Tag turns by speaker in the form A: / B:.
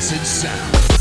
A: Acid Sound.